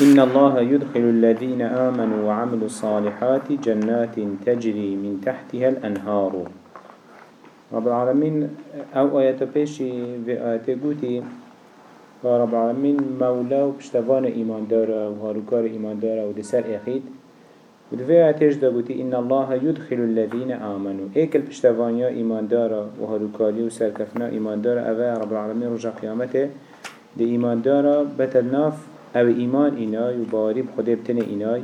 إن الله يدخل الذين آمنوا وعملوا الصالحات جنات تجري من تحتها الأنهار. رب العالمين أو آيات بيشي في آيات قوتي رب العالمين مولا وبشتفان إيمان دارا وهاروكار إيمان دارا ودسر إخيد ودفع آياتش دا قوتي إن الله يدخل الذين آمنوا. إيكل بشتفانيا إيمان دارا وهاروكاري وسركفنا إيمان دارا أفا رب العالمين رجع قيامته دي إيمان دارا بتلناف أو إيمان إناي وباريب خده بتنه إناي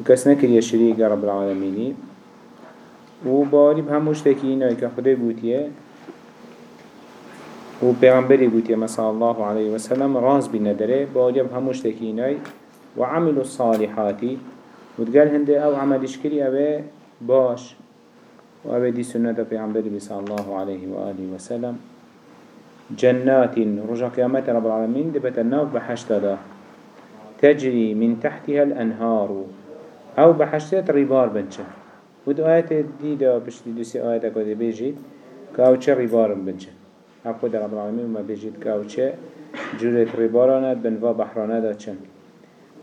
وكس نكر يشريك رب العالمين وباريب هموش تكي إناي كخده بوتيه و پیغمبری گوتی مثلا الله علیه و سلم راز بی نداره با آجاب هموش تکینای و عمل الصالحاتی و دقال هنده أو عملش کری اوه باش و اوه دی سنت پیغمبری صلی الله علیه و آله و سلم جنات رجع قيامات رب العالمين دبت الناف بحشت دا تجري من تحتها الأنهار. أو بحشتات ريبار بنشه ود آيات دي دا بشتي دوسي آيات كده بيجي كاوچه ريبار بنشه هم خود رب العالمين ما بيجيد كاوچه جورت ريبارانا بنوا بحرانا دا چن.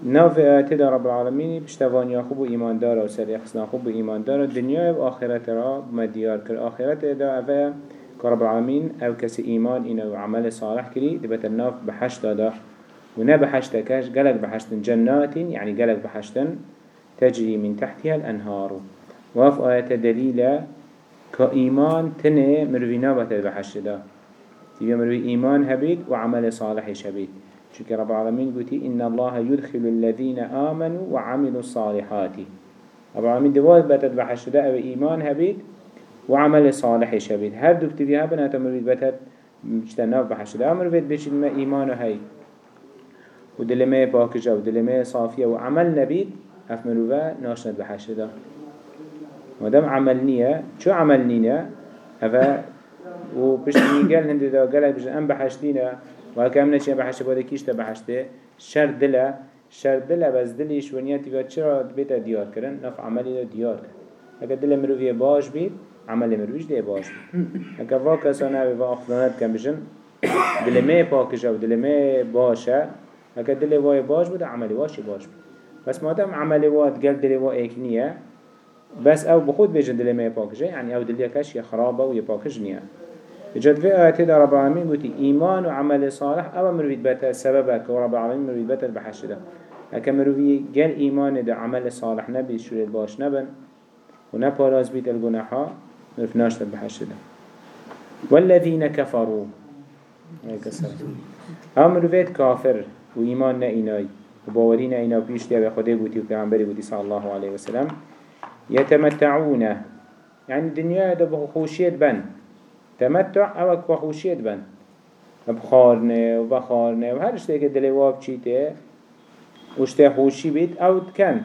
ناف آيات دا رب العالمين بشتوان ياخوب و إيمان دارا و سر يخصنا خوب و إيمان دارا دنيا و آخرت را مديار كر آخرت دا أفا كرب العالمين أو كس إيمان إنه عمل صالح كري دبت الناف بحشت دا ونا بحشت كاش قلق بحشت جنات يعني قلق بحشت تجري من تحتها الأنهار. وف آيات دليل كإيمان تنه مروينا بتل بحشت دا. تبي مروي إيمان هبيد وعمل صالح شبيد شكرا رب العالمين. قلتي إن الله يدخل الذين آمنوا وعملوا الصالحات. رب العالمين دواد بتت بحشت دا. أو إيمان هبيد وعمل صالح شبيد هر دو كتبي هبنا تمرويد بتت؟ مجتناف بحشت بيت بيشد ما إيمان هاي. ودلمه باكجة ودلمه صافية وعمل نبيد اف مروفا ناشند بحشت دا. مادام عمل نية شو عمل نية و پشتی گل هنده دا گل بجن ام بحشتینا و کم نچه بحشت باده کیش تا بحشته شر دله. شر دله بس دلیش ونیتی و چرا بیتا دیار کرن؟ نف عملی دا دیار کرن. اگر دل مروفی باش بید عمل مروفیش ده باش بید. اگر وا کسانه و اخلانت کم بجن دل می پاکشه و دل می باشه. اگر دل وای باش بود عملی واشی باش بود بس مادام عملی واد گل دل وا ایک نیه بس أو بخود بيجن دل ما يباكجه يعني أو دل يكش يخرابه ويباكج نيا جد في آيات دا رب العالمين قلت إيمان وعمل صالح أو مرويد بتا سببك ورب العالمين مرويد بتا البحش دا هكا مروي جل إيمان دا عمل صالح نبي شوري باش نبن ونباراز بيت الجناحا نرفناش البحش دا والذين كفروا هم مرويد كافر وإيمان نئناي وباورين إنا وبيش دي خده قلت وكعنبري قلت صلى الله عليه وسلم يتمتعون يعني الدنيا ده بخوشيت بن تمتع أو بخوشيت بن بخارنه و بخارنه و هر اشته که دلواب چیته وشته خوشی بید أو کن.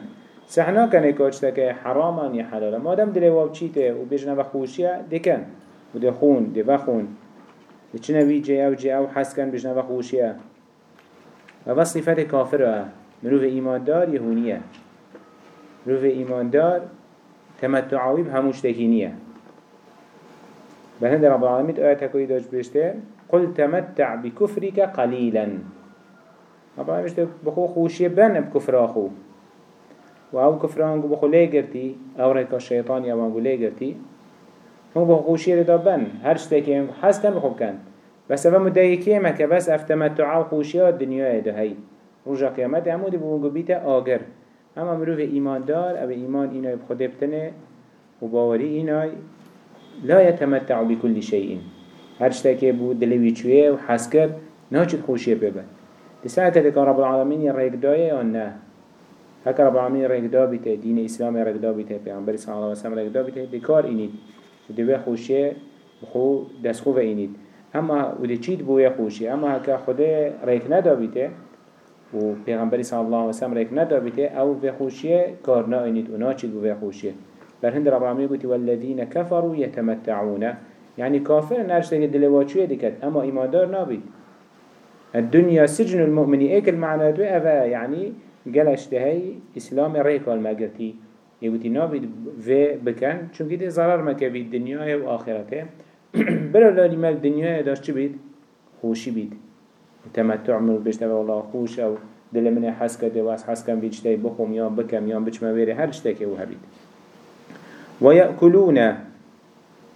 سحنا کنه که اشته که حرامان یا حلالا مادم دلواب چیته و بجنه بخوشیه دکن. و ده خون ده بی جه أو جه أو حس کن بجنه بخوشیه و بس صفت کافره مروف ایماندار یهونیه مروف ایماندار تمتعاوی هموش تكينية بهند رب العالمين آيات هكوي داش بيشته قل تمتع بكفرك قليلا رب العالمين بيشته بخو خوشي بن بكفر أخو وأو كفران بخو ليقرتي أو ريك الشيطان يا وانقو ليقرتي هم بخو خوشي ردا بن هر حس كان بخو كان بس أفا مدايكي مكا بس افتمتعا وخوشي الدنيا ده هاي رجا قيامت عمود بونقو بيتا آقر اما مروف ایمان دار أو ایمان اینای بخود بتنه و باوری اینای لا يتمتع بكل شيء هر شتاكي بو دلوي چوه و حس کرد ناچد خوشيه ببن تسعى كده رب العالمين يرهيك دايه یا نه؟ هكا رب العالمين يرهيك دا بيته دين اسلام يرهيك دا بيته پیغمبر صلى الله عليه وسلم يرهيك دا بيته بكار اینید. دوه خوشيه بخو دست خوف اینید. اما و ده چید بوه خوشيه اما هكا خوده رهيك ندا بيته و پیغمبری صلی الله علیه و سلم ریک ندابیته أو به خوشیه کار ناینید و ناچید به خوشیه بر هند رب العالمین گوتی والذین کفروا یتمتعون یعنی کافر نرشته که دلواچویه دکت اما ایماندار نابید. الدنيا سجن المؤمن ايك المعنى دو افا يعني قالش هاي اسلام ريك المقرتي يقولي نابد في بكن چونك دي ضرر مكبي الدنيا و آخرته. بلا لا مال الدنيا داشت بيد خوشي بيد تمتع من بيشتغل والله خوش أو دل من حس كده واس حس كم بيجتي بخم يام بكم يام بچ مويري هر شتك هو هبيت ويأكلون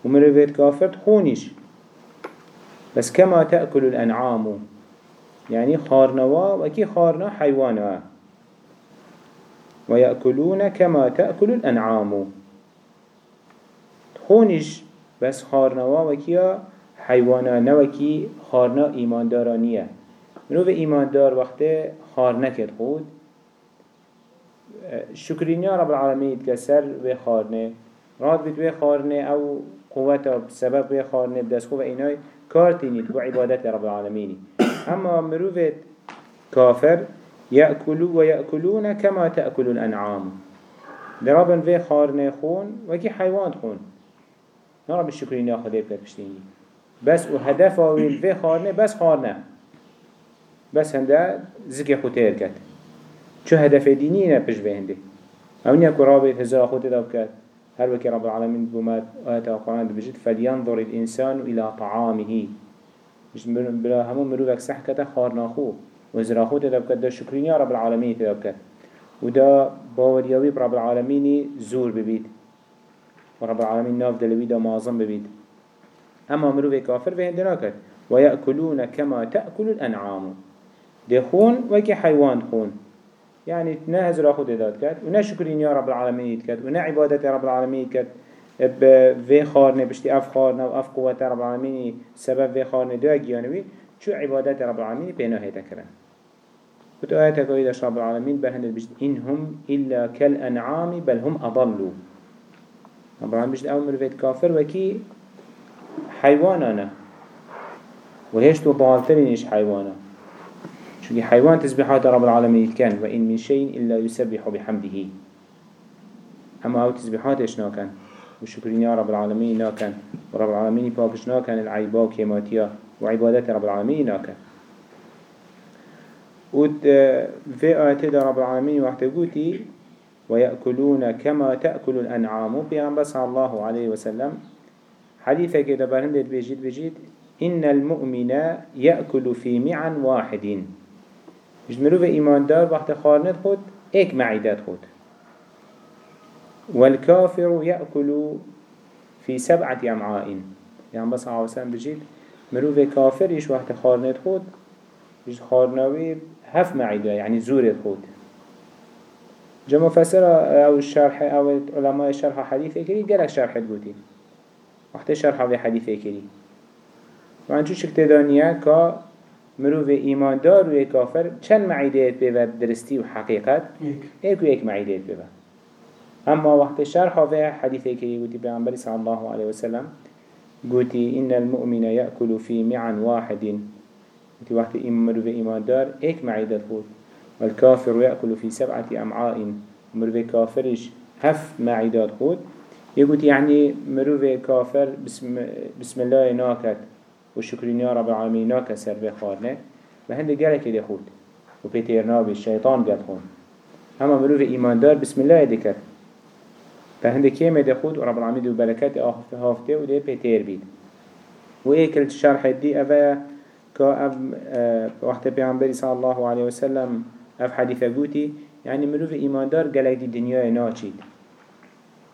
ومروفيت كافر خونش بس كما تأكل الأنعام يعني خارنوا وكي خارنا حيوانا ويأكلون كما تأكل الأنعام خونش بس خارنوا وکیا حیوانا نوکی خارنا ایماندارانیه. منو به ایماندار وقت خار نکرد خود. شکرینیا رب العالمید که سر به خارنه. راد بید به خارنه او قوت و سبب به خارنه بدست خوب اینای کار تینید و عبادت رب العالمینی. اما مروفت کافر یاکلو و یاکلون کما تأکل الانعام. درابن به خارنه خون وکی حیوان خون. نرى بالشكرين يا خديب كتبشتيني بس و هدفه في خارنه بس خارنه بس هنده زكي خوتير كت شو هدف دينينا بش به هنده. اونيا كرابت هزار خوتي داب كت هر وكي رب العالمين بومات آيات القرآن بجد فلينظر الإنسان إلى طعامه. مش بلا همو مروفك صح كتا خارنا خو وزرا خو تدب كت دا شكرين يا رب تدب كت ودا باوريوي برب العالمين زور ببيت ورب العالمين ناف دلوي دا معظم ببيت أما مروفي كافر في هندنا كت ويأكلون كما تأكل الأنعام. دي خون وكي حيوان خون. يعني نه هزر خود داد كد و نه يا رب العالمين كد و نه عبادت رب العالمين كد في خارنه بشتي اف خارنه و اف قوة رب العالمين سبب في خارنه دو اجيانوي شو عبادت رب العالمين بينه هيتكرن وتو آيات كويدة رب العالمين بهند بشت إنهم إلا كالأنعام بل هم أضلوا العالمين بشت أول مرفيت كافر وكي حيوانانا وهيشتو ضالترينيش حيوانا شو حيوان تسبيحات رب العالمين كان وإن من شيء إلا يسبح بحمده. أما أو تسبيحات إيش ناكن وشكرين يا رب العالمين ناكن ورب العالمين باكش ناكن العيبا كيماتيا وعبادات رب العالمين ناكن ود في آيات رب العالمين وقت قوتي ويأكلون كما تأكل الأنعام. بيان صلى الله عليه وسلم حديثة كده برهندت بيجيد بيجيد إن المؤمن يأكل في معا واحد جمرو في إيمان دار وقت خارنت خود ايك معيدات خود والكافر يأكل في سبعة أمعاء يعني بس عاوسان بجيد مرو في كافر إيش وقت خارنت خود إيش خارنوي هف معيدة يعني زورت خود جمع فسر أو الشرح أو علماء الشرح حديث كري قالك شرح تقولي وقت شرح في حديث كري وعن شو شكت دانيا كا مروف ایمان دار و کافر چند معیدهت به درستی و حقیقت؟ ایک و ایک معیدهت به اما وقت شرح في حديثه كي قلت بعنبري صلى الله عليه وسلم قلت إن المؤمن يأكل في معا واحد. قلت وقت مروف إيمان دار إيك معيدة خود والكافر يأكل في سبعة أمعاء. مروف كافرش هف معيدات خود يقول يعني مروف كافر بسم, بسم الله ناكت وشكرين يا رب العالمين ناك سر في خارنه وهند جالك دي خود. وبيتير نابي الشيطان قد خون. هما مروف إيمان دار بسم الله ذكر فهند كيما دي خود ورب العالمين دو بركات هافته ودي بيتير بيد وإيكل الشرح دي أفا كا أف وقت بيعنبري صلى الله عليه وسلم أف حديثة قوتي يعني مروف إيمان دار قالك دي دنيا ناچيد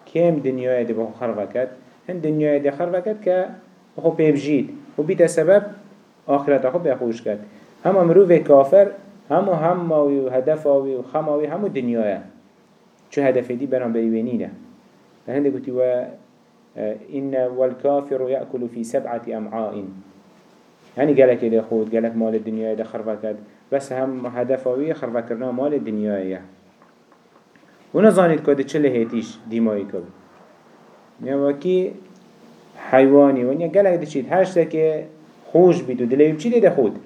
كيم دنيا دي بخو خرفكت هند دنيا دي خرفكت كا بخو بيبجيد و بیت سبب آخرت خود بخوش کرد. همه مروف کافر همو و هدفاوی و همو دنیاه چو هدف دی برام بریوینینه فهنده قلت و إن والكافر يأكل في سبعة أمعاء. يعني قالك إذا خود قالك مال الدنيا إذا خرفكت بس هم هدفاوي خرفكرنا مال الدنيا إياه ونظانيت كده چله هيتيش ديمائي كبه يعني وكي حيواني ونیا گلک دچید هشتا که خوش بید و دلیو چی دیده خود؟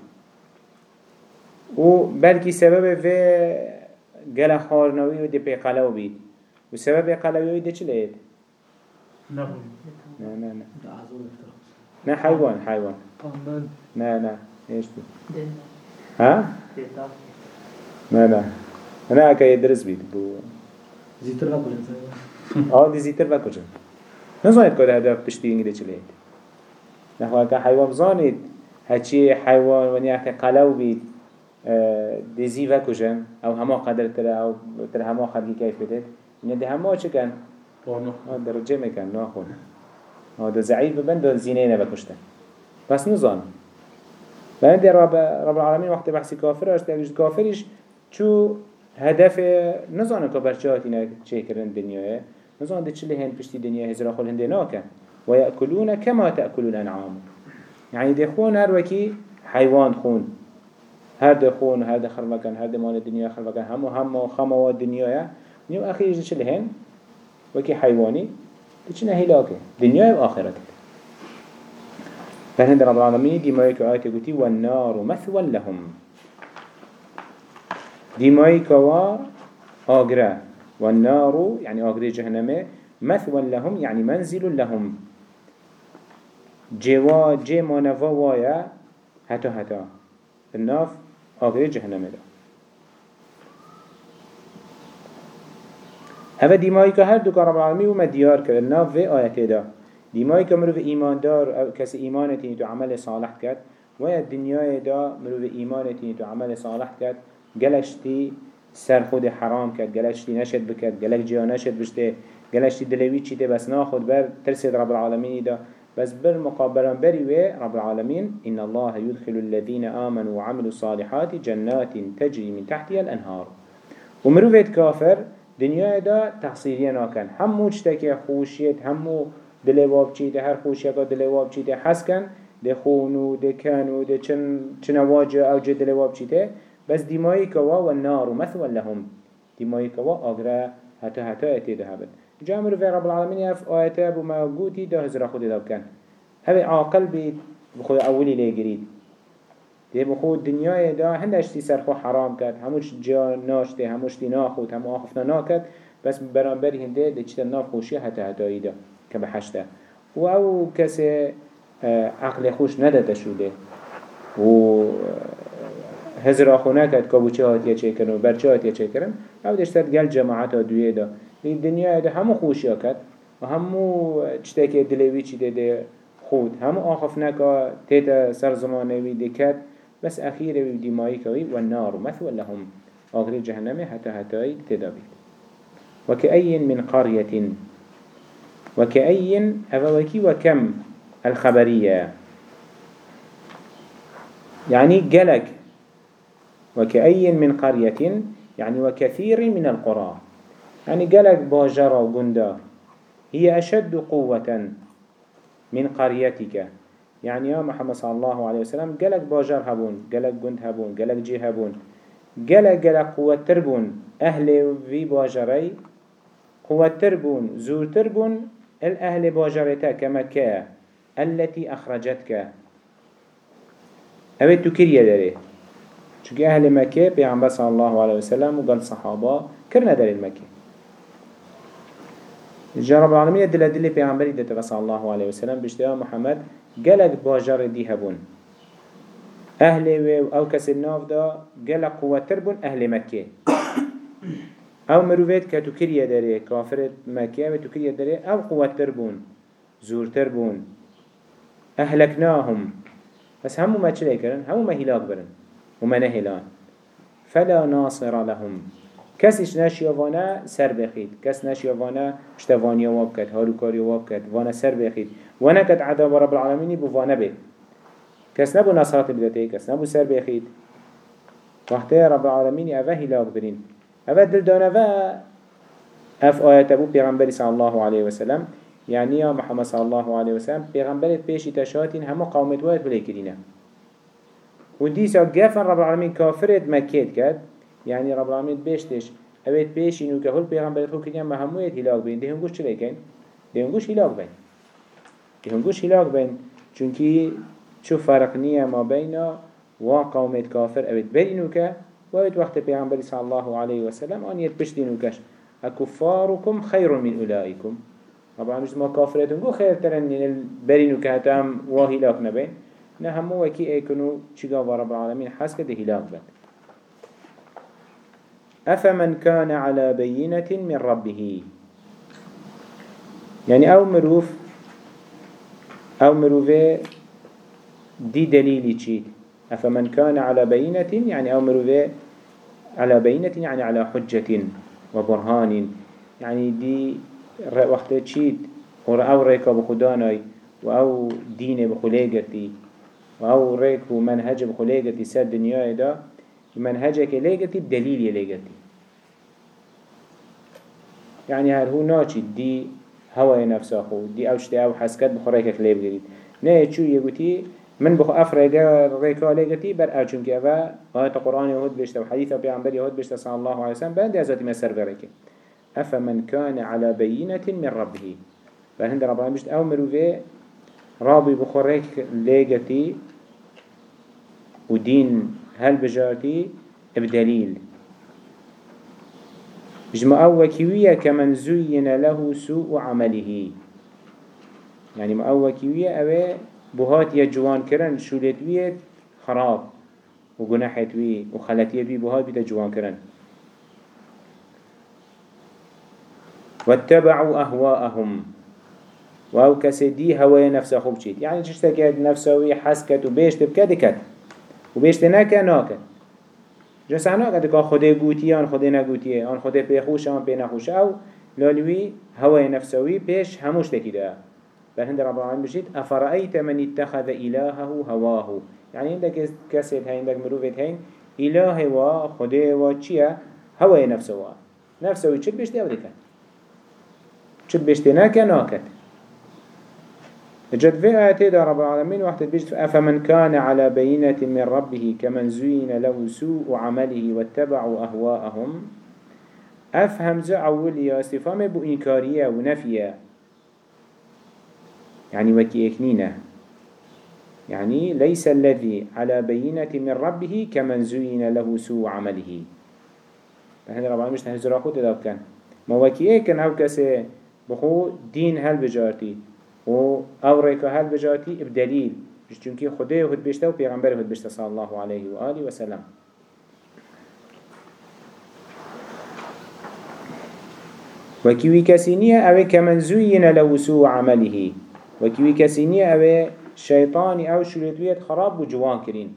و بلکی سبب و گل خارنوی و دی پی قلو بید. و سبب قلوی دی چی لید؟ نه نه نه نه. حيوان حيوان نه نه إيش بي ها؟ نه نه أنا اكا يدرس بيت بو. زيتر باكل آه دي زيتر باكل نزانید که هدف پشتی اینگه چلید نخواه که حیوان بزانید هچی حیوان و نیحت قلو بید دزی و کجن أو هما قدر تر أو تر هما خلقی کیف بدید اینه ده هما چه کن؟ درجة میکن ناخون. هذا زعيف ببن دون زينين بكشتن بس بعد رب رب العالمين وقت بحث كافر اشتاقش كافرش شو هدف نظام كبرشات هنا شيء كرن الدنيا نظام ده چله هن پشتی دنیا هزرا خل هنده ناکن و یأکلون کما تأکل الانعام يعني ده خون هر وكي حيوان خون. هر ده خون هر ده خرمكن هر ده مال الدنيا خرمكن همو همو خموات الدنيا نيو أخير چله هن وكي حيواني تچنا هلاكه دنيا وآخرته فهند رب العالمين؟ دي مايك آيات قلتي والنار مثوى لهم. دي مايك و آقرا والنار يعني آقرا جهنم مثوى لهم يعني منزل لهم. جوا جي ما نفا وايا هتا هتا. الناف آقرا جهنم ده. هذا ديماي که هر دو رب العالمين وما ديار کرد ناف في آيات دا ديماي که مروف ایمان دار أو کسی ایمانتی تو عمل صالح کرد و الدنيا دا مروف ایمانتی تو عمل صالح کرد گلشتی سر خود حرام کرد گلشتی نشد بکرد گلک جیا نشد بشته گلشتی دلوی چیده بس ناخد بر ترسد رب العالمين دا بس بالمقابلة بري رب العالمين إن الله يدخل الذين آمنوا وعملوا الصالحات جنات تجري من تحتها الأنهار. ومروفيت كافر دنیا دا تحصیلیه ناکن. همو چتکی خوشیت همو دل واب چیده هر خوشیه که دل واب چیده حس کن ده خونو ده کنو ده چن چنواجه او جه دل واب چیده. بس دیمایی کوا و نار و مثل لهم. دیمایی کوا آگره حتی حتی ایتی ده هبن جامر في رب العالمين اف آياته بما قوتي ده هزر خود ده بكن هذا عاقل بي بخود أولي ليجريد ده بخود دنیای دا هندش تی سرخو حرام کرد. هموش جا ناشته هموش تی ناخود همو آخفنا ناکد بس برانبر هنده ده چیتا ناف خوشی حتی حتایی دا. که بحشته و أو کسی عقل خوش نداده شده و هزر آخونه کرد که بچه هاتیه چه کرن و برچه هاتیه چه کرن أو دشتر گل جماعت ها دویه دا دنیای دا همو خوشی ها کرد و همو چیتا که دلوی چیده ده خود همو آخف نکا تیتا سر وی دکت بس أخيرا بدمائي كوي والنار مثوى لهم آخر جهنم حتى حتى تدابي وكأي من قرية وكأي أفوكي وكم الخبرية؟ يعني جلك وكأي من قرية؟ يعني وكثير من القرى. يعني جلك باجرة وقندا هي أشد قوة من قريتك. يعني يا محمد صلى الله عليه وسلم قالك باجر هبون قالك قند هبون قالك جي هبون. قالك قالك قوة تربون. أهل في باجري قوة تربون زور تربون. الأهل باجرتا كمكة التي أخرجتك. أبي تكريا داري چونك أهل مكة بيعنبه صلى الله عليه وسلم وقال صحابة كرنا داري المكة جاء رب العالمين دل دل بيعنبري دتبه صلى الله عليه وسلم بشتها محمد گلک باجر دی هبون أهل و أو کس ناف دا گلک قوتر بون أهل مکه أو مروفيت كتو كريا داري كافرت مكة و تو كريا داري أو قوتر بون زورتر بون أهلكناهم بس همو ما چلي كرن همو ما هلاك برن وما نهلان فلا ناصر لهم. کسیش نشیوانا سر بخید کس نشیوانا اشتوانی واب کد هاروکاری واب کد وأنا سر بخید وأنا کد عذاب رب العالمینی بو وأنا بید کس نبو نصرات بدته کس نبو سر بخید وقتی رب العالمینی اوه هلاك برین. اوه دل اوه اف آیت ابو پیغمبری صلی الله علیه وسلم يعني يا محمد صلى الله عليه وسلم پیغمبرت پیشی تشاتین همه قومت واید بلی کرینه و دیسا گفن رب العالمین کافرت مکید کرد يعني رب العالمين بيشتش اوید پیش اینو که هل پیغمبر خود کنیم ما همویت هلاک بین ده هنگوش چه لیکن؟ ده هنگوش هلاک بین ده هنگوش هلاک بین چونکی چو فرق نیه ما بین و قومت کافر اوید برینو که و اوید وقت پیغمبر صلی الله علیه وسلم آن یت پشتینو کش اکفارکم خیر من اولائکم. رب العالمين ما كافرتون جو خير ترن برينو كهتم واهلاك نبين نه وكي ايكنو چيغا رب العالمين حس كده هلاك بين أفمن كان على بينة من ربه. يعني أو مروف أو مروفه دي دليلي چيد أفمن كان على بينة يعني أو مروفي على بينة يعني على حجة وبرهان. يعني دي وقت تشيد أو ريكا بخداناي وأو دين بخليقتي وأو ريك ومنهج بخليقتي ساد دنيا دا منهجك ليقتي بدليل يليقتي يعني هل هو ناچي دي هوا نفسه دي اوشتي أو حسكت بخوريك كليب قريد نه چو من بخو اف ريقا ريكا ليقتي بر أو چونك اوه آيات قرآن يهود بشتا وحديث بيعنبر يهود بشتا صلى الله عليه وسلم. بان دي ازاتي مسر بريك أفمن كان على بينة من ربه. فهند رب العالمين بشت أو مروفي رابي بخوريك ليقتي ودين هل بجارتي بدليل بجمع وكيوية كمن زين له سوء عمله. يعني ما وكيوية بهات يجوان كرن شولت ويه خراب وقناحت ويه وخلتيت ويه بهات بيتا جوان كرن واتبعوا أهواءهم. وهو كسدي هواي نفسه خوب شيت يعني تشتكي نفسه ويحسكت وبيشت بكدكت وبيشت ناكا ناكا جس أنا قد که خدا گوتی آن خدا نگوتیه آن خدا پیخوش آن پی نخوش أو لالوی هوای نفسوی پیش هموش تکیده بل هند رب العالمين بشيت أفرأيت من اتخذ إلهه هواه؟ يعني عندك كسيت هين عندك مروفت هين إله و خده و چيا؟ هوا نفسه و نفسه چد بشتي أو دكت چد بشتي ناكا ناكت؟ جد في آياتي دا رب العالمين وقت بيجت أفمن كان على بينة من ربه كمن زين له سوء عمله واتبعوا أهواءهم؟ أفهم زع أولي استفهام بو إنكارية ونفية. يعني وكي إكنينة يعني ليس الذي على بينة من ربه كمن زين له سوء عمله. فهذا رب العالمين مش نهزر أخوة تداب كان. ما وكي إكن هاو كسي بخو دين هل بجارتي و أو ريكا هل بجاتي بدليل. چونكي خده هد بشتا و پیغمبر هد بشتا صلى الله عليه وآله وسلم. وكيوي كسينية اوه كمن زين له سوء عمله. وكيوي كسينية اوه شيطاني أو شريطوية خراب وجوان كرين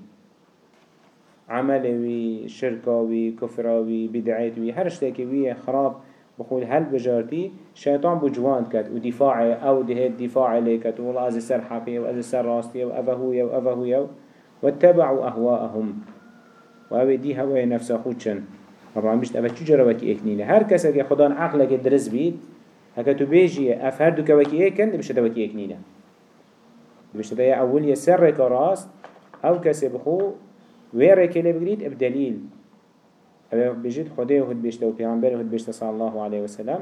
عملوي شركاوي كفراوي بدعيتوي هرشتاكي خراب بخول هل بجارتي شيطان بجوان كت ودفاع أو ده دفاع ليكت والله از سر حقية و از سر راستية و افهوية و افهوية واتبعوا أهواءهم. و أو دي هواي نفس خودشن طبعا مشت افا چجرا وكي اكنينه هر كسا که خدان عقلك درس بيت هكا تو بيجي اف هر دوكا وكي اكن دي بشتا وكي اكنينه دي بشتا يا أول يسر راست أو كسا بخو ويرك اللي بقريد بدليل. اوه بجد خده هد بشته و پیغمبر هد بشته صلی الله علیه وسلم.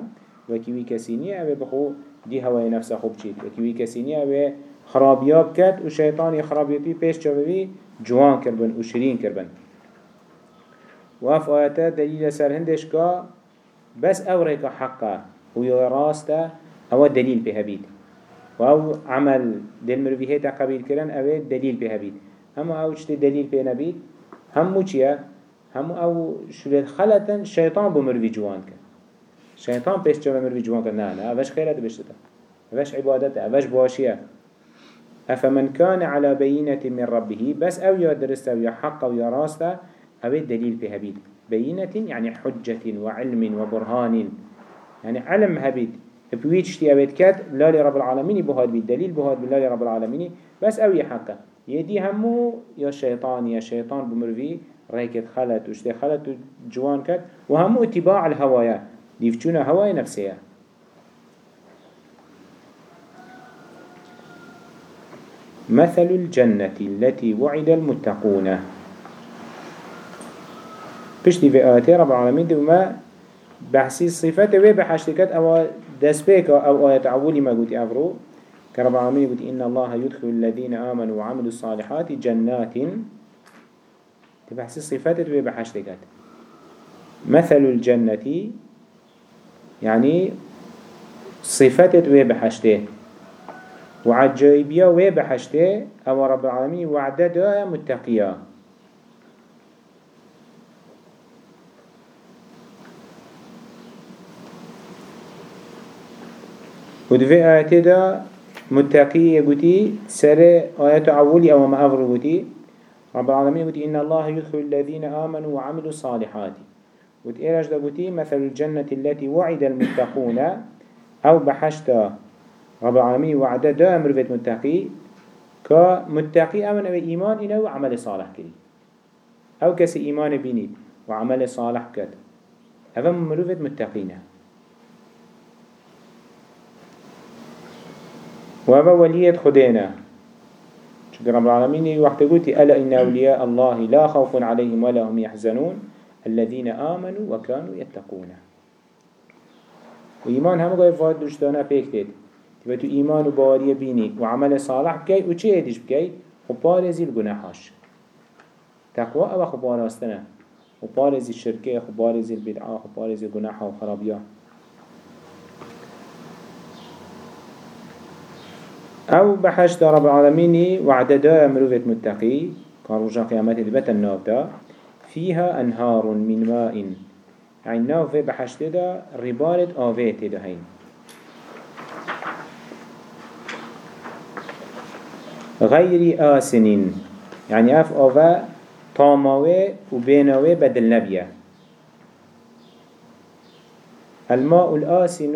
و کیوی کسی نیه اوه بخو دی هوای نفس خوب چید و کیوی کسی نیه اوه خرابیاب کد و شیطانی خرابیابی پیش چاوی جوان کربن و شرین کربن و اف آیتا دلیل سر هندش که بس أو ریک حقه و یا راسته أو دلیل به هبید و أو عمل دل مروفیه تا قبیل کرن أو دلیل به هبید اما أو چه دلیل به نبید همو چیه؟ همو أو شلت خلطن شیطان بمروی جوان کن شیطان پیش چه بمروی جوان کن نه نه اوش خیرت بشتا. اوش عبادت اوش باشیه أفمن كان على بينة من ربه بس أو يا درست أو يا حق أو يا راست أو دليل في هبيد بينة يعني حجة وعلم وبرهان. يعني علم هبيد. بويتش تي أبيت كات لا لرب العالمين بهاد بالدليل بهاد بالله لرب العالمين. بس أو يا حق يدي همو يا شيطان يا شيطان بمروي ريكت خلت وشتي خلت جوان كت. وهم اتباع الهوايا. ديفچونا هواي نفسية مثل الجنة التي وعد المتقون. بشتي في آياتي رب العالمين دي ما بحسي الصفات وي بحشتكت أو دسبيك أو آيات عولي ما قلت أفرو كرب العالمين قلت إن الله يدخل الذين آمنوا وعملوا الصالحات جنات. تبحث صفات تبي بحشت كات مثل الجنة يعني صفات تبي بحشته وعجائبيا وي بحشته أو رب العالمين وعدة دا متقيا ودفي آيات دا متقي يقولي سر آيات أولي أو ما أفر يقولي رب العالمين قلت إن الله يدخل الذين آمنوا وعملوا الصالحات. إيرج دا قلت مثل الجنة التي وعد المتقون. أو بحشتا رب العالمين وعده دا أمر بيت متقي. كمتقي أمن أو إيمان إنه عمل صالح كري. أو كسي إيمان بيني وعمل صالح كد هذا مروفة متقين وهذا ولية خدينا شكرا رب العالمين وقت قلت ألا إن أولياء الله لا خوف عليهم ولا هم يحزنون الذين آمنوا وكانوا يتقون وإيمان هم قال فاد دوشتانا فيكتد تبا تو إيمان وبارية بيني وعمل صالح بكي وچه ادش بكي وبارزي الگناحاش تقوى أو خباراستنا وبارزي الشركة خبارزي البدعة خبارزي الگناحة وخرابية أو بحشت رب العالمين وعددا مروفة متقي كان رجا قيامته دبت النافتا فيها أنهار من ماء. يعني نافه بحشت دا ربارة آوات دا هين. غير آسنين. يعني أف آوة طاموة وبينوة بدل نبية. الماء الآسن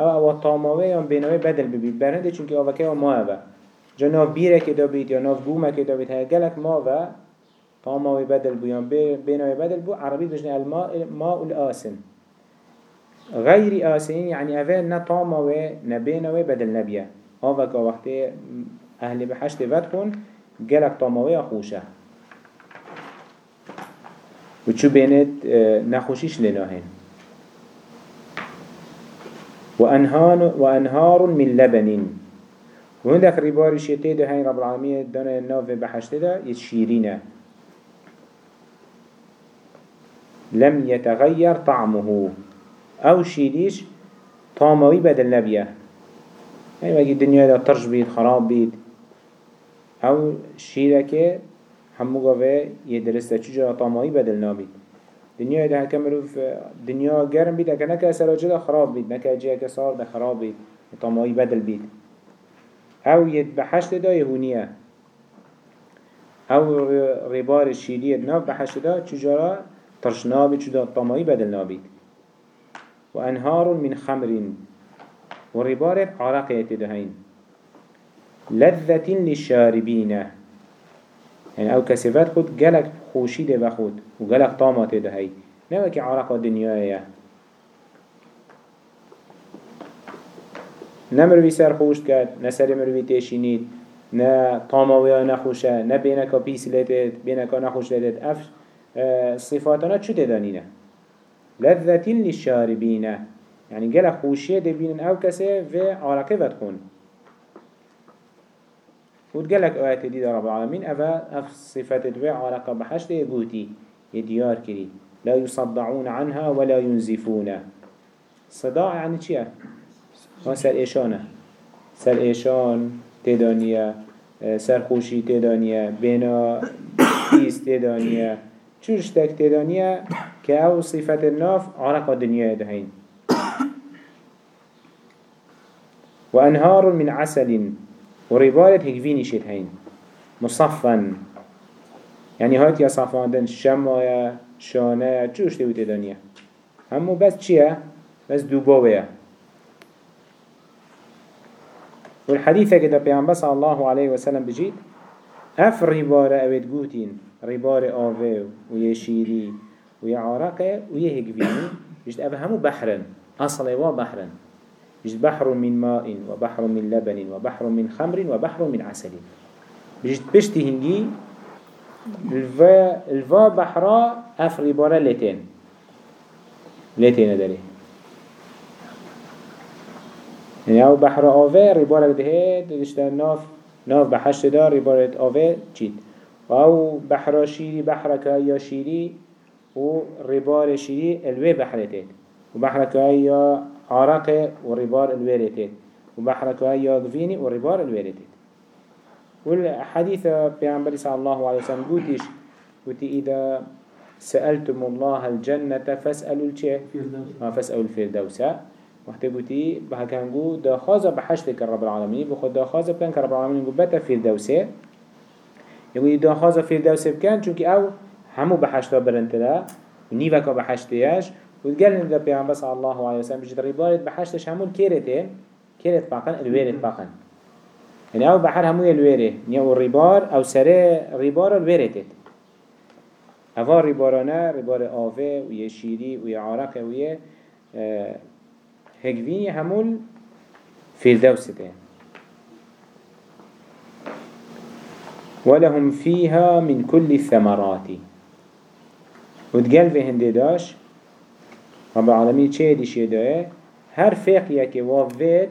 أو أو طاموه يان بينوه بدل ببيت برهنده چونك آوه که ما اوه جا ناف بیره که دا بید یا ناف بومه که دا بید ها گلک ما و طاموه بدل بو یا بينوه بدل بو عربي بجنه الماء ماء الآسن غير آسن يعني اوه نه بينوه بدل نبيه آوه که وقتی أهل بحشت کن گلک طاموه خوشه و چو بینید نخوشیش وأنهار من لبن. وهندك رباري شيطي ده هاي رب العالمين دانا الناف بحشت ده يتشيرين. لم يتغير طعمه. أو شيريش طعموي بدل نبيه. يعني وقت الدنيا ده ترج بيت خراب بيت. أو شيركه همو قوة يدرسته چجا طعموي بدل نابيت. دنیا ده هکه مروف دنیا گرم بید اکه نکه سراجه خراب بید نکه جه که سار ده خراب بید طمایی بدل بید. أو ید بحشت ده یهونیه أو ربار شیریه ناف بحشت ده چجارا ترشنابی چجا طمایی بدل نابید و انهار من خمر و ربار عرقیت دهین لذة للشاربين يعني أو كسفات خود جلك خوشی ده بخود و گلق طامات ده هی نه وکی عرق دنیایه نه مروی سر خوشت کرد نه سر مروی تشینید نه طاماویا نخوشه نه بینکا پیس لیتت بینکا نخوش لیتت اف آه، صفاتنا چو تدانینه لذة للشاربين يعني قال خوشية دبين أو كسي في عرقه فتخون وتقال لك آيات دي رب العالمين أفا أف صفات الدواء علاقة بحشت يقوتي يديار كري لا يصدعون عنها ولا ينزفون. صداع يعني؟ هو سر إيشانه سر إيشان تدانية سرخوشي تدانية بنا كيس تدانية چوشتك تدانية كأو صفة الناف علاقة الدنيا دهين وأنهار من عسل. وربارة هكفيني شد هين مصفا يعني هات يا صفاندن شمايا شانايا چوش تبو تدانيا همو بس چيه؟ بس دوباوية والحديثة كده بيعنبه صلى الله عليه وسلم بجيت اف ربارة اويد قوتين ربارة آوه ويشيري ويعارقه ويهكفيني بجيت اف همو بحرن. أصلي وا بحرن. بجد بحر من ماء وبحر من لبن وبحر من خمر وبحر من عسل بجد بشتي هنجي الفا, الفا بحرا اف ربارة لتين لتين داري يعني أو بحر آوه ربارة دهيد دشتا ناف ناف بحشت دار ربارة آوه چيت أو بحر شيري بحر كايا شيري و ربار شيري الوي بحرتين وبحر كايا عرق وربار الويرتين وبحرك يا غفيني وربار الويرتين والحديث بيعنبري صلى الله عليه وسلم قلتش قلت إذا سألتم الله الجنة فاسألوا الشيء. فاسألوا الفردوس. وقت قلتي بهكان قو دا خازة بحشتك رب العالمين. بخد دا خازة بكان رب العالمين. قو بتا فردوسة يقول دا خازا فردوس بكن چونك آو همو بحشتا برنتلا ونيوكا بحشتياش وتقال هنده پیغمبر صلى الله عليه وسلم بجد ريبارت بحشتش همو الكيرتين كيرت باقن الويرت باقن. يعني أو بحر همو الويره نيو الريبار أو سره ريبار الويرتت. اوه ريبارانا ريبار آوه ويه شيري ويه عراقه ويه آه هكويني همول فردوسته. ولهم فيها من كل الثمرات. وتقال في هنده داش رب العالمين چه ديش يدوه هر فقه يكي وافيد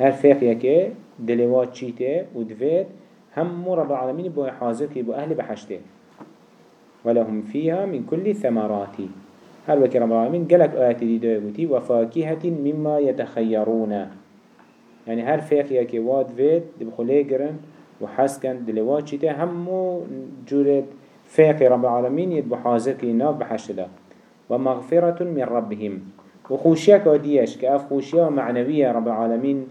هر فقه يكي دلوات چيته ودفيد هم رب العالمين بو حاضر كي بو أهل بحشته ولهم فيها من كل الثمرات هل وكي رب العالمين قالك آيات دي دوغتي وفاكهة مما يتخيرون يعني هر فقه يكي واد فيد دي بخليه قرن وحسكن دلوات چيته همو جورت فاقي رب العالمين يدبو حاضر كي ناف بحشده ومغفرة من ربهم. وخوشيا كوديش كأف خوشيا معنوية رب العالمين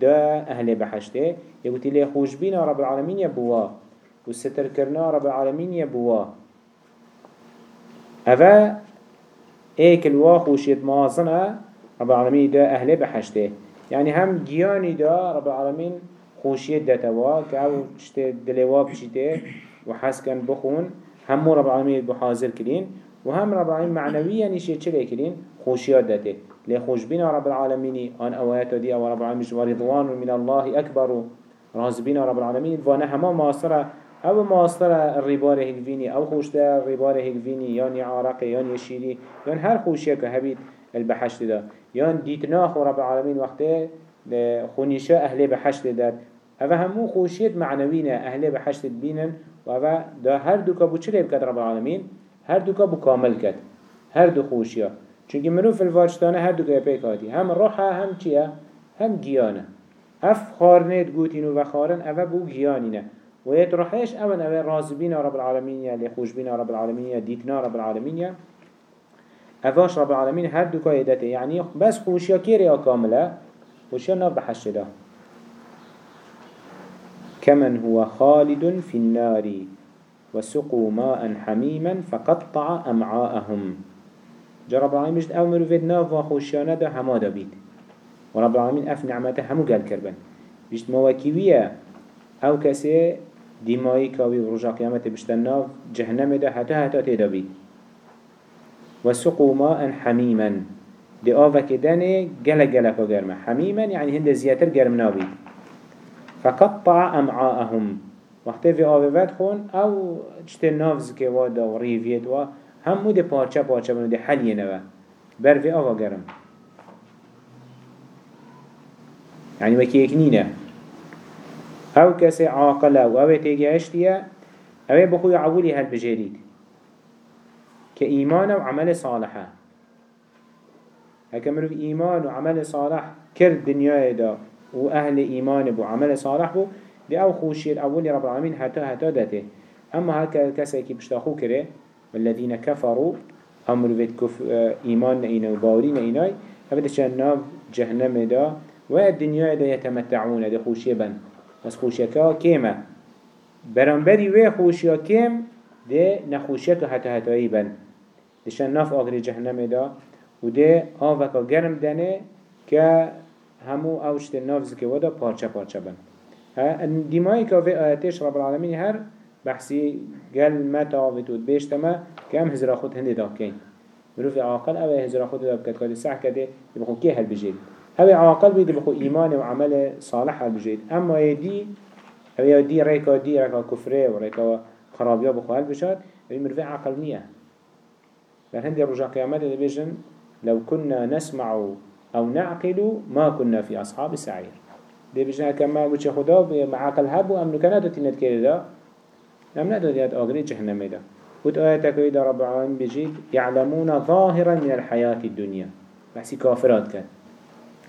دا أهل بحشته. يقول لي خوش بينا رب العالمين يبوا والستر كرنا رب العالمين يبوا أفا إيك الوا خوشيت مازنة رب العالمين دا أهل بحشته. يعني هم جياني دا رب العالمين خوشيت دا توا كأو دلوا بشته وحس كان بخون. هم رب العالمين بحاضر كرين وهم رب العالمين معنويا نشي چلي كرين خوشيات داته لخوش بنا رب العالمين آن أوهات دي أو رب العالمين ورضوان من الله أكبر راز بنا رب العالمين وأنا هما ماصرة أو ماصرة الربار هكفيني أو خوش دا الربار هكفيني يان عراقي يان يشيري يان هر خوشيا كهبيت البحشت دا يان ديتناخ رب العالمين وقته خونيشا أهل بحشت داد. هذا همو خوشيت معنوينا أهل بحشت بينن وهذا دا هر دوكا بو چلي بكت رب العالمين هر دوكا بو كامل كت هر دو خوشيا چونك منو في الواجتانه هر دوكا يبيك هاتي هم روحا هم چيا هم گيانه اف گوتينو و خارن اوه بو گيانينه و يتروحيش اون اوه رازبين رب العالمين يا لخوش بين رب العالمين يا ديتنا رب العالمين يا اوهش رب العالمين هر دوكا يدته يعني بس خوشيا كيريا كامله خوشيا ناف بحشده كمن هو خالد في النار وسقوا ماء حميما فقطع أمعاءهم. جرب العالمين مجد أو مروفيد ناف وخوشيانا دا هما دا بيت. ورب العالمين أف نعمته همو قال كربن. بجد مواكيوية أو كسي ديمائي كاوي ورجع قيامة بجد ناف جهنم دا حتى حتى تيدا بيت. وسقوا ماء حميما. دي آفا كداني جلا جلا كجرمه حميما يعني هند زياتر جرم نابي فقطع أمعاءهم. وقت في آوه خون أو چته نافز که وادا و ریوید و همو ده پارچه پارچه بنو ده حلیه نوه. بر في آوه گرم. يعني وكي يكنينه أو كسي عاقله و أو تيجي عشتيه أو بخوي عولي هل بجريد كإيمان وعمل صالحة. هكا مروف إيمان وعمل صالح كر دنيا دا وأهل إيمان بو عمل صالح بو دي أو خوشي الأول رب العالمين حتى حتى داته. أما هكا كسي كي بشتاخو كره والذين كفروا أمر بيت كف إيمان نئينا وباورين نئيناي هبدا شان ناف جهنم دا والدنيا دا يتمتعون دي خوشي بن بس خوشي كا كيما برانبري وي خوشي كيم دي نخوشي حتى حتى بن دي شان ناف آغري جهنم دا وده آوكا گرم دنه که همو اوشت ناف زكي ودا پارچه پارچه بن دیمایی که في آیتش رب العالمین هر بحثی قال ما تعافتود بيشتما كام هزرا خود هندي دا كين. مروف عاقل أو هزرا خود دا بكت كاد سح كده يبخو كيه هل بجيد. هو عاقل بيد بخو إيمان وعمل صالح هل بجيد. أما يدي هو يدي ريكا دي ريكا كفره وريكا خرابيا بخو هل بجاد مروف عاقل نية. بل هندي رجع قيامات بيجن لو كنا نسمع أو نعقل ما كنا في أصحاب السعير. دي بجنا كما قلت خدا معاقل هبو أم نكنا تتنت كده أم ندو ديات آغري جهنم ده وت آياتك إذا رب العالمين بجيد يعلمون ظاهرا من الحياة الدنيا بحسي كافرات كان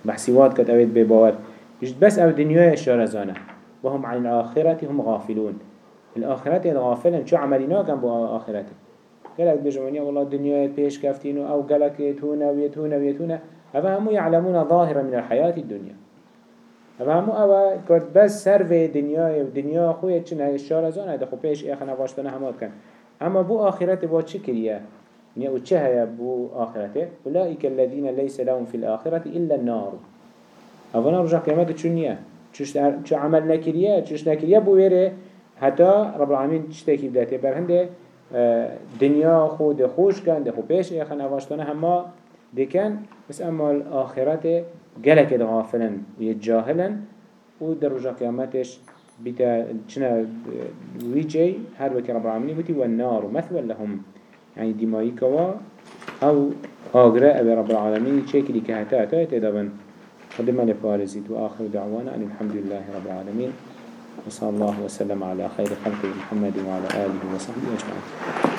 بحسي واد كت أويد بباور بجد بس أو دنيا إشارة زانة. وهم عن الآخرة هم غافلون. الآخرة الغافلة شو عملنا كان بو آخرته قالك بجمعنيا والله الدنيا بيش كفتينو أو قالك يتونا ويتونا ويتونا هذا هم يعلمون ظاهرا من الحياة الدنيا اما همو اوه کرد بس سر و دنیا و دنیا خوی چنه اشار از آنه دخو پیش ایخ نواشتانه همات کن اما بو آخرت با چه کریه؟ يعني وچه هيا بو آخرته أولئك الذين ليس لهم في الآخرة إلا النار أولا رجع قيامته چونية چو عمل نكريه چوش نكريه بو ويره حتى رب العالمين تشتكي بداته برهنده دنيا خود خوش كان ده خو پیش ايخن اواشتانه هما دكان بس اما الآخرته جلك غافلا ويتجاهلا ودر رجع قيامتش بتا چنا ويجي هر وكي رب العالمين بتي والنار مثوى لهم يعني دمائي كوا أو آقراء رب العالمين شكلي كهتا تا تدبن خدمة لفارزيت وآخر دعوانا أن الحمد لله رب العالمين. وصلى الله وسلم على خير خلق محمد وعلى آله وصحبه أجمعين.